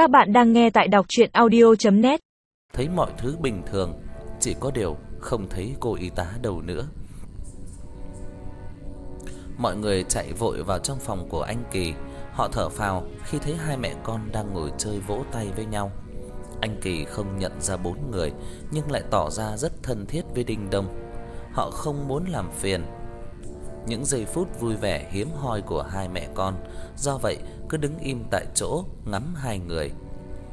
Các bạn đang nghe tại đọc audio net Thấy mọi thứ bình thường, chỉ có điều không thấy cô y tá đâu nữa. Mọi người chạy vội vào trong phòng của anh Kỳ, họ thở phào khi thấy hai mẹ con đang ngồi chơi vỗ tay với nhau. Anh Kỳ không nhận ra bốn người nhưng lại tỏ ra rất thân thiết với Đinh Đông. Họ không muốn làm phiền. Những giây phút vui vẻ hiếm hoi của hai mẹ con, do vậy cứ đứng im tại chỗ ngắm hai người.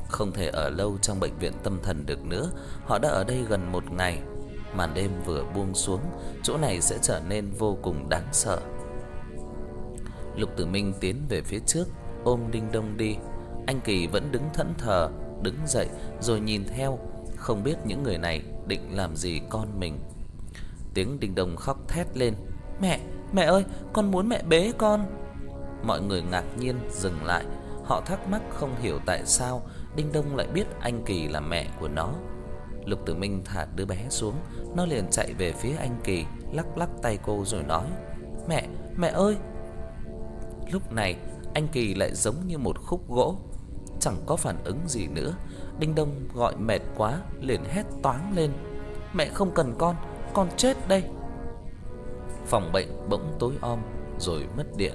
Không thể ở lâu trong bệnh viện tâm thần được nữa, họ đã ở đây gần một ngày. Màn đêm vừa buông xuống, chỗ này sẽ trở nên vô cùng đáng sợ. Lục Tử Minh tiến về phía trước, ôm Đinh Đông đi. Anh Kỳ vẫn đứng thẫn thờ, đứng dậy rồi nhìn theo, không biết những người này định làm gì con mình. Tiếng Đinh Đông khóc thét lên, "Mẹ, mẹ ơi, con muốn mẹ bế con." Mọi người ngạc nhiên dừng lại, họ thắc mắc không hiểu tại sao Đinh Đông lại biết anh Kỳ là mẹ của nó. Lục Tử Minh thả đứa bé xuống, nó liền chạy về phía anh Kỳ, lắc lắc tay cô rồi nói: "Mẹ, mẹ ơi." Lúc này, anh Kỳ lại giống như một khúc gỗ, chẳng có phản ứng gì nữa. Đinh Đông gọi mệt quá, liền hét toáng lên: "Mẹ không cần con, con chết đây." Phòng bệnh bỗng tối om rồi mất điện.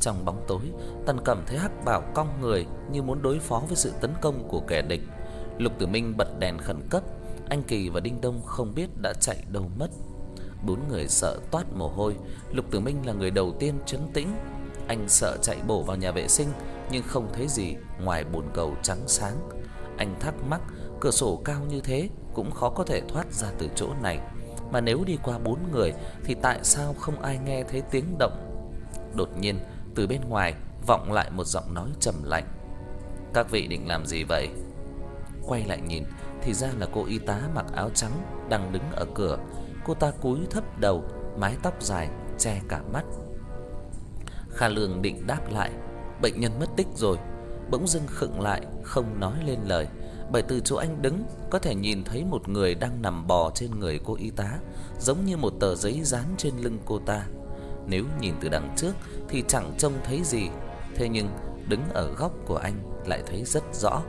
Trong bóng tối, Tần Cẩm thấy Hắc Bảo cong người như muốn đối phó với sự tấn công của kẻ địch. Lục Tử Minh bật đèn khẩn cấp, anh Kỳ và Đinh Đông không biết đã chạy đâu mất. Bốn người sợ toát mồ hôi, Lục Tử Minh là người đầu tiên trấn tĩnh. Anh sợ chạy bổ vào nhà vệ sinh nhưng không thấy gì ngoài bồn cầu trắng sáng. Anh thắc mắc, cửa sổ cao như thế cũng khó có thể thoát ra từ chỗ này, mà nếu đi qua bốn người thì tại sao không ai nghe thấy tiếng động? Đột nhiên, từ bên ngoài vọng lại một giọng nói trầm lạnh. "Các vị định làm gì vậy?" Quay lại nhìn thì ra là cô y tá mặc áo trắng đang đứng ở cửa. Cô ta cúi thấp đầu, mái tóc dài che cả mắt. Kha Lương định đáp lại, bệnh nhân mất tích rồi, bỗng dưng khựng lại, không nói lên lời, bởi từ chỗ anh đứng có thể nhìn thấy một người đang nằm bò trên người cô y tá, giống như một tờ giấy dán trên lưng cô ta. Nếu nhìn từ đằng trước thì chẳng trông thấy gì, thế nhưng đứng ở góc của anh lại thấy rất rõ.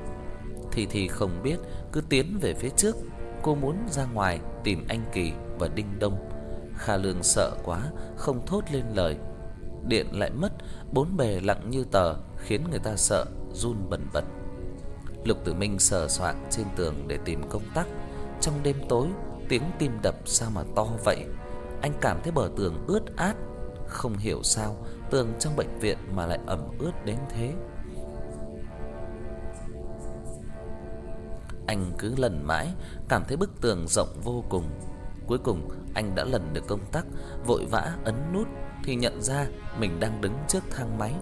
Thì thì không biết cứ tiến về phía trước, cô muốn ra ngoài tìm anh Kỳ và Đinh Đông. Kha Lương sợ quá, không thốt lên lời. Điện lại mất, bốn bề lặng như tờ, khiến người ta sợ run bần bật. Lục Tử Minh sờ soạng trên tường để tìm công tắc. Trong đêm tối, tiếng tim đập sao mà to vậy? Anh cảm thấy bờ tường ướt át, không hiểu sao tường trong bệnh viện mà lại ẩm ướt đến thế. Anh cứ lần mãi, cảm thấy bức tường rộng vô cùng. Cuối cùng anh đã lần được công tắc, vội vã ấn nút thì nhận ra mình đang đứng trước thang máy.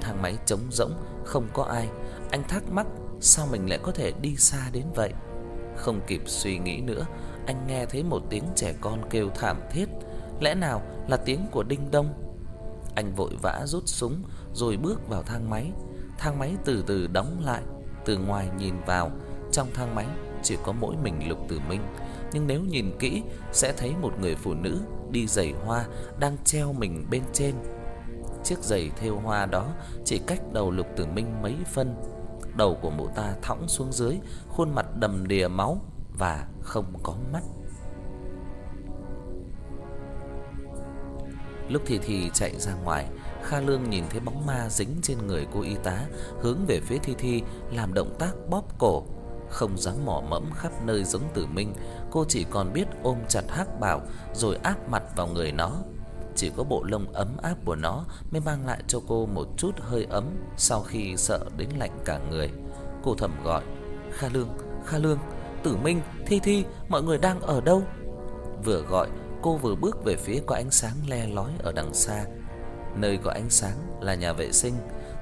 Thang máy trống rỗng, không có ai. Anh thắc mắc sao mình lại có thể đi xa đến vậy. Không kịp suy nghĩ nữa, anh nghe thấy một tiếng trẻ con kêu thảm thiết, lẽ nào là tiếng của Đinh Đông? Anh vội vã rút súng rồi bước vào thang máy. Thang máy từ từ đóng lại, từ ngoài nhìn vào, trong thang máy chỉ có mỗi mình Lục Tử Minh, nhưng nếu nhìn kỹ sẽ thấy một người phụ nữ đi giày hoa đang treo mình bên trên. Chiếc giày thêu hoa đó chỉ cách đầu Lục Tử Minh mấy phân. Đầu của mụ ta thõng xuống dưới, khuôn mặt đầm đìa máu và không có mắt. Lúc thì thì chạy ra ngoài, Kha Lương nhìn thấy bóng ma dính trên người cô y tá, hướng về phía Thi Thi làm động tác bóp cổ, không dám mò mẫm khắp nơi giống Tử Minh, cô chỉ còn biết ôm chặt Hắc Bảo rồi áp mặt vào người nó. Chỉ có bộ lông ấm áp của nó mới mang lại cho cô một chút hơi ấm sau khi sợ đến lạnh cả người. Cô thầm gọi: "Kha Lương, Kha Lương, Tử Minh, Thi Thi, mọi người đang ở đâu?" Vừa gọi, cô vừa bước về phía có ánh sáng le lói ở đằng xa. Nơi có ánh sáng là nhà vệ sinh,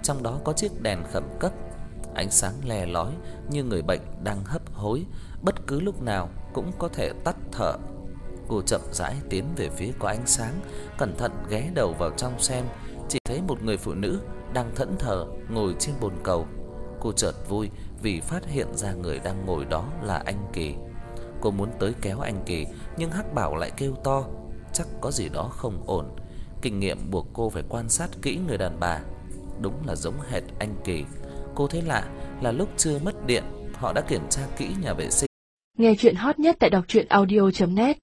trong đó có chiếc đèn khẩn cấp. Ánh sáng le lói như người bệnh đang hấp hối, bất cứ lúc nào cũng có thể tắt thở. Cô chậm rãi tiến về phía có ánh sáng, cẩn thận ghé đầu vào trong xem, chỉ thấy một người phụ nữ đang thẫn thờ ngồi trên bồn cầu. Cô chợt vui vì phát hiện ra người đang ngồi đó là anh Kỳ. Cô muốn tới kéo anh Kỳ, nhưng Hắc Bảo lại kêu to, chắc có gì đó không ổn. Kinh nghiệm buộc cô phải quan sát kỹ người đàn bà. Đúng là giống hệt anh Kỳ. Cô thấy lạ là lúc chưa mất điện, họ đã kiểm tra kỹ nhà vệ sinh. Nghe chuyện hot nhất tại đọc truyện audio net